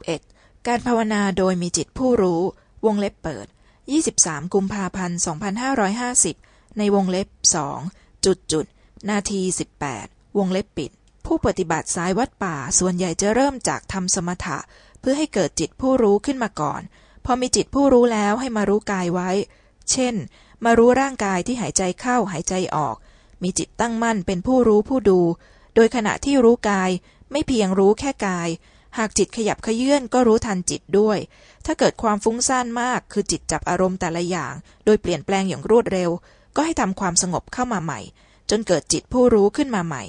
11. การภาวนาโดยมีจิตผู้รู้ วงเล็บเปิด 23 กุมภาพันธ์2550 ในวงเล็บสองจุดจุดนาที 18 วงเล็บปิด ผู้ปฏิบัติสายวัดป่าส่วนใหญ่จะเริ่มจากทำสมถะ เพื่อให้เกิดจิตผู้รู้ขึ้นมาก่อน พอมีจิตผู้รู้แล้วให้มารู้กายไว้ เช่น มารู้ร่างกายที่หายใจเข้าหายใจออก มีจิตตั้งมั่นเป็นผู้รู้ผู้ดู โดยขณะที่รู้กายไม่เพียงรู้แค่กาย หากจิตขยับขยื่นก็รู้ทันจิตด้วย ถ้าเกิดความฟุ้งซ่านมาก คือจิตจับอารมณ์แต่ละอย่าง โดยเปลี่ยนแปลงอย่างรวดเร็ว ก็ให้ทำความสงบเข้ามาใหม่ จนเกิดจิตผู้รู้ขึ้นมาใหม่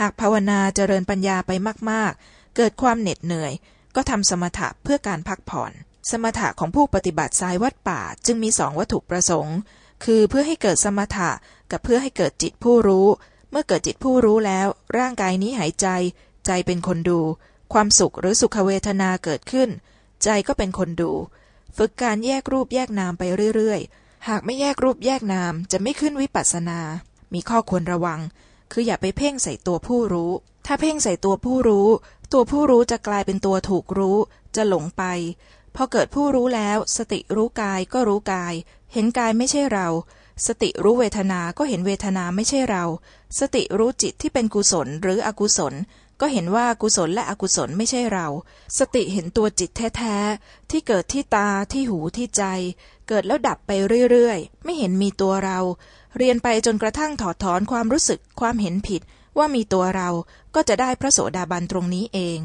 หากภาวนาเจริญปัญญาไปมากๆ เกิดความเหน็ดเหนื่อย ก็ทำสมถะเพื่อการพักผ่อน สมถะของผู้ปฏิบัติสายวัดป่าจึงมีสองวัตถุประสงค์ คือเพื่อให้เกิดสมถะกับเพื่อให้เกิดจิตผู้รู้ เมื่อเกิดจิตผู้รู้แล้ว ร่างกายนี้หายใจ ใจเป็นคนดู ความสุขหรือสุขเวทนาเกิดขึ้น ใจก็เป็นคนดู ฝึกการแยกรูปแยกนามไปเรื่อยๆ หากไม่แยกรูปแยกนามจะไม่ขึ้นวิปัสสนา มีข้อควรระวัง คืออย่าไปเพ่งใส่ตัวผู้รู้ ถ้าเพ่งใส่ตัวผู้รู้ ตัวผู้รู้จะกลายเป็นตัวถูกรู้ จะหลงไป พอเกิดผู้รู้แล้ว สติรู้กายก็รู้กาย เห็นกายไม่ใช่เรา สติรู้เวทนา ก็เห็นเวทนาไม่ใช่เรา สติรู้จิตที่เป็นกุศลหรืออกุศล ก็เห็นว่ากุศลและอกุศลไม่ใช่เรา สติเห็นตัวจิตแท้ๆ ที่เกิดที่ตาที่หูที่ใจ เกิดแล้วดับไปเรื่อยๆ ไม่เห็นมีตัวเรา เรียนไปจนกระทั่งถอดถอนความรู้สึกความเห็นผิดว่ามีตัวเราก็จะได้พระโสดาบันตรงนี้เอง